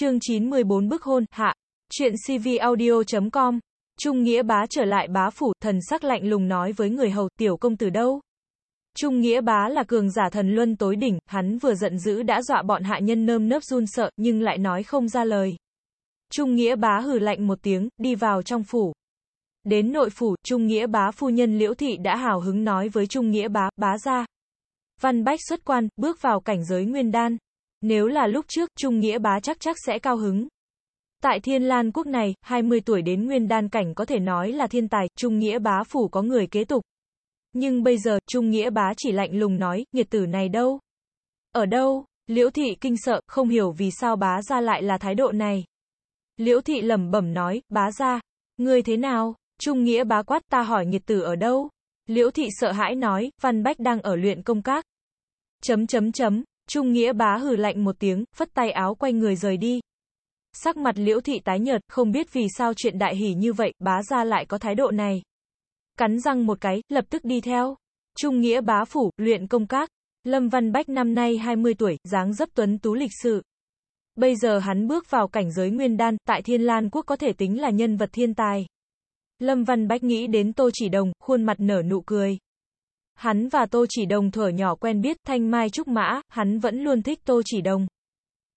Chương 914 bức hôn, hạ. Chuyện cvaudio com Trung Nghĩa bá trở lại bá phủ, thần sắc lạnh lùng nói với người hầu, tiểu công tử đâu? Trung Nghĩa bá là cường giả thần luân tối đỉnh, hắn vừa giận dữ đã dọa bọn hạ nhân nơm nớp run sợ, nhưng lại nói không ra lời. Trung Nghĩa bá hừ lạnh một tiếng, đi vào trong phủ. Đến nội phủ, Trung Nghĩa bá phu nhân Liễu Thị đã hào hứng nói với Trung Nghĩa bá, bá ra. Văn Bách xuất quan, bước vào cảnh giới nguyên đan. Nếu là lúc trước, Trung Nghĩa bá chắc chắc sẽ cao hứng. Tại Thiên Lan quốc này, 20 tuổi đến nguyên đan cảnh có thể nói là thiên tài, Trung Nghĩa bá phủ có người kế tục. Nhưng bây giờ, Trung Nghĩa bá chỉ lạnh lùng nói, nghiệt tử này đâu? Ở đâu? Liễu thị kinh sợ, không hiểu vì sao bá ra lại là thái độ này. Liễu thị lẩm bẩm nói, bá ra, ngươi thế nào? Trung Nghĩa bá quát ta hỏi nghiệt tử ở đâu? Liễu thị sợ hãi nói, Văn Bách đang ở luyện công các. Chấm chấm chấm, Trung Nghĩa bá hừ lạnh một tiếng, phất tay áo quay người rời đi. Sắc mặt liễu thị tái nhợt, không biết vì sao chuyện đại hỉ như vậy, bá ra lại có thái độ này. Cắn răng một cái, lập tức đi theo. Trung Nghĩa bá phủ, luyện công các. Lâm Văn Bách năm nay 20 tuổi, dáng dấp tuấn tú lịch sự. Bây giờ hắn bước vào cảnh giới nguyên đan, tại Thiên Lan Quốc có thể tính là nhân vật thiên tài. Lâm Văn Bách nghĩ đến Tô Chỉ Đồng, khuôn mặt nở nụ cười. Hắn và Tô Chỉ Đồng thuở nhỏ quen biết, thanh mai trúc mã, hắn vẫn luôn thích Tô Chỉ Đồng.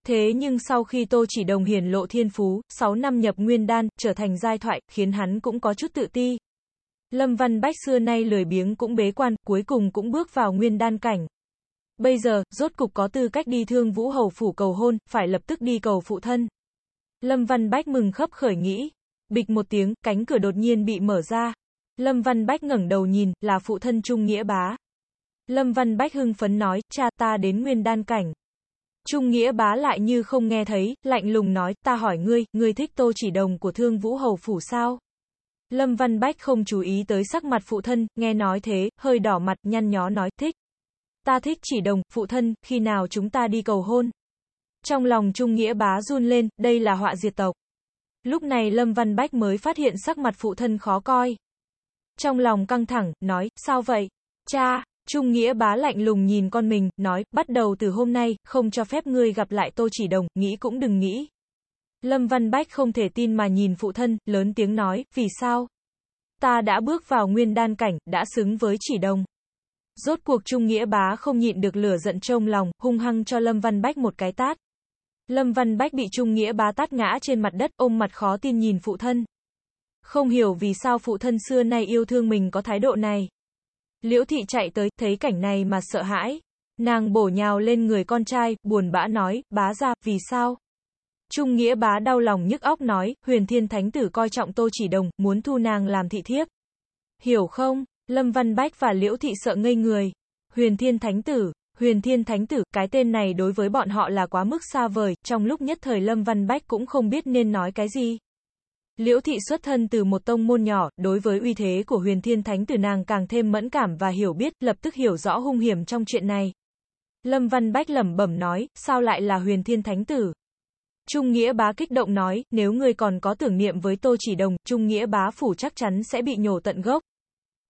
Thế nhưng sau khi Tô Chỉ Đồng hiển lộ thiên phú, 6 năm nhập nguyên đan, trở thành giai thoại, khiến hắn cũng có chút tự ti. Lâm Văn Bách xưa nay lười biếng cũng bế quan, cuối cùng cũng bước vào nguyên đan cảnh. Bây giờ, rốt cục có tư cách đi thương vũ hầu phủ cầu hôn, phải lập tức đi cầu phụ thân. Lâm Văn Bách mừng khấp khởi nghĩ. Bịch một tiếng, cánh cửa đột nhiên bị mở ra. Lâm Văn Bách ngẩng đầu nhìn, là phụ thân Trung Nghĩa bá. Lâm Văn Bách hưng phấn nói, cha ta đến nguyên đan cảnh. Trung Nghĩa bá lại như không nghe thấy, lạnh lùng nói, ta hỏi ngươi, ngươi thích tô chỉ đồng của thương vũ hầu phủ sao? Lâm Văn Bách không chú ý tới sắc mặt phụ thân, nghe nói thế, hơi đỏ mặt, nhăn nhó nói, thích. Ta thích chỉ đồng, phụ thân, khi nào chúng ta đi cầu hôn? Trong lòng Trung Nghĩa bá run lên, đây là họa diệt tộc. Lúc này Lâm Văn Bách mới phát hiện sắc mặt phụ thân khó coi. Trong lòng căng thẳng, nói, sao vậy? Cha, Trung Nghĩa bá lạnh lùng nhìn con mình, nói, bắt đầu từ hôm nay, không cho phép ngươi gặp lại Tô Chỉ Đồng, nghĩ cũng đừng nghĩ. Lâm Văn Bách không thể tin mà nhìn phụ thân, lớn tiếng nói, vì sao? Ta đã bước vào nguyên đan cảnh, đã xứng với Chỉ Đồng. Rốt cuộc Trung Nghĩa bá không nhịn được lửa giận trong lòng, hung hăng cho Lâm Văn Bách một cái tát. Lâm Văn Bách bị Trung Nghĩa bá tát ngã trên mặt đất, ôm mặt khó tin nhìn phụ thân. Không hiểu vì sao phụ thân xưa nay yêu thương mình có thái độ này. Liễu thị chạy tới, thấy cảnh này mà sợ hãi. Nàng bổ nhào lên người con trai, buồn bã nói, bá ra, vì sao? Trung nghĩa bá đau lòng nhức óc nói, huyền thiên thánh tử coi trọng tô chỉ đồng, muốn thu nàng làm thị thiếp. Hiểu không? Lâm Văn Bách và Liễu thị sợ ngây người. Huyền thiên thánh tử, huyền thiên thánh tử, cái tên này đối với bọn họ là quá mức xa vời, trong lúc nhất thời Lâm Văn Bách cũng không biết nên nói cái gì. Liễu thị xuất thân từ một tông môn nhỏ, đối với uy thế của huyền thiên thánh tử nàng càng thêm mẫn cảm và hiểu biết, lập tức hiểu rõ hung hiểm trong chuyện này. Lâm Văn Bách lẩm bẩm nói, sao lại là huyền thiên thánh tử? Trung Nghĩa bá kích động nói, nếu ngươi còn có tưởng niệm với Tô Chỉ Đồng, Trung Nghĩa bá phủ chắc chắn sẽ bị nhổ tận gốc.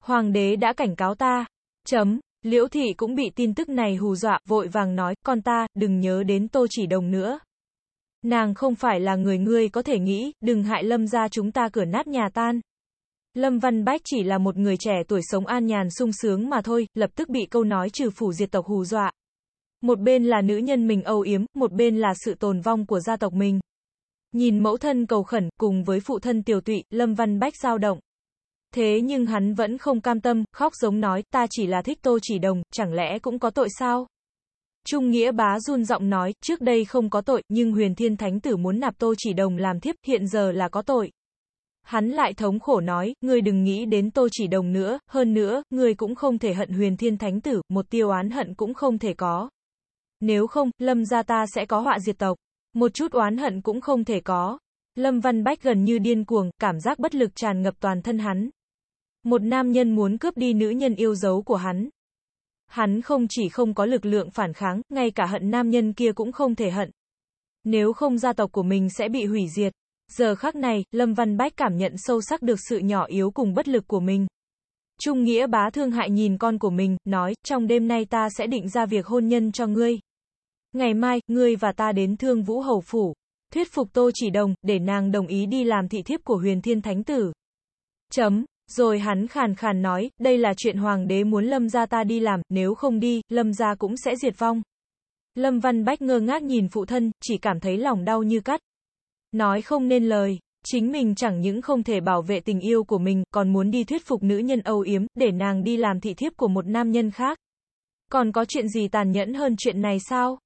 Hoàng đế đã cảnh cáo ta. Chấm. Liễu thị cũng bị tin tức này hù dọa, vội vàng nói, con ta, đừng nhớ đến Tô Chỉ Đồng nữa. Nàng không phải là người ngươi có thể nghĩ, đừng hại lâm ra chúng ta cửa nát nhà tan. Lâm Văn Bách chỉ là một người trẻ tuổi sống an nhàn sung sướng mà thôi, lập tức bị câu nói trừ phủ diệt tộc hù dọa. Một bên là nữ nhân mình âu yếm, một bên là sự tồn vong của gia tộc mình. Nhìn mẫu thân cầu khẩn, cùng với phụ thân tiểu tụy, Lâm Văn Bách dao động. Thế nhưng hắn vẫn không cam tâm, khóc giống nói, ta chỉ là thích tô chỉ đồng, chẳng lẽ cũng có tội sao? Trung Nghĩa bá run giọng nói, trước đây không có tội, nhưng huyền thiên thánh tử muốn nạp tô chỉ đồng làm thiếp, hiện giờ là có tội. Hắn lại thống khổ nói, ngươi đừng nghĩ đến tô chỉ đồng nữa, hơn nữa, ngươi cũng không thể hận huyền thiên thánh tử, một tiêu oán hận cũng không thể có. Nếu không, lâm gia ta sẽ có họa diệt tộc. Một chút oán hận cũng không thể có. Lâm Văn Bách gần như điên cuồng, cảm giác bất lực tràn ngập toàn thân hắn. Một nam nhân muốn cướp đi nữ nhân yêu dấu của hắn. Hắn không chỉ không có lực lượng phản kháng, ngay cả hận nam nhân kia cũng không thể hận. Nếu không gia tộc của mình sẽ bị hủy diệt. Giờ khắc này, Lâm Văn Bách cảm nhận sâu sắc được sự nhỏ yếu cùng bất lực của mình. Trung Nghĩa bá thương hại nhìn con của mình, nói, trong đêm nay ta sẽ định ra việc hôn nhân cho ngươi. Ngày mai, ngươi và ta đến thương vũ hầu phủ. thuyết phục Tô Chỉ Đồng, để nàng đồng ý đi làm thị thiếp của huyền thiên thánh tử. Chấm. Rồi hắn khàn khàn nói, đây là chuyện hoàng đế muốn lâm gia ta đi làm, nếu không đi, lâm gia cũng sẽ diệt vong. Lâm Văn Bách ngơ ngác nhìn phụ thân, chỉ cảm thấy lòng đau như cắt. Nói không nên lời, chính mình chẳng những không thể bảo vệ tình yêu của mình, còn muốn đi thuyết phục nữ nhân âu yếm, để nàng đi làm thị thiếp của một nam nhân khác. Còn có chuyện gì tàn nhẫn hơn chuyện này sao?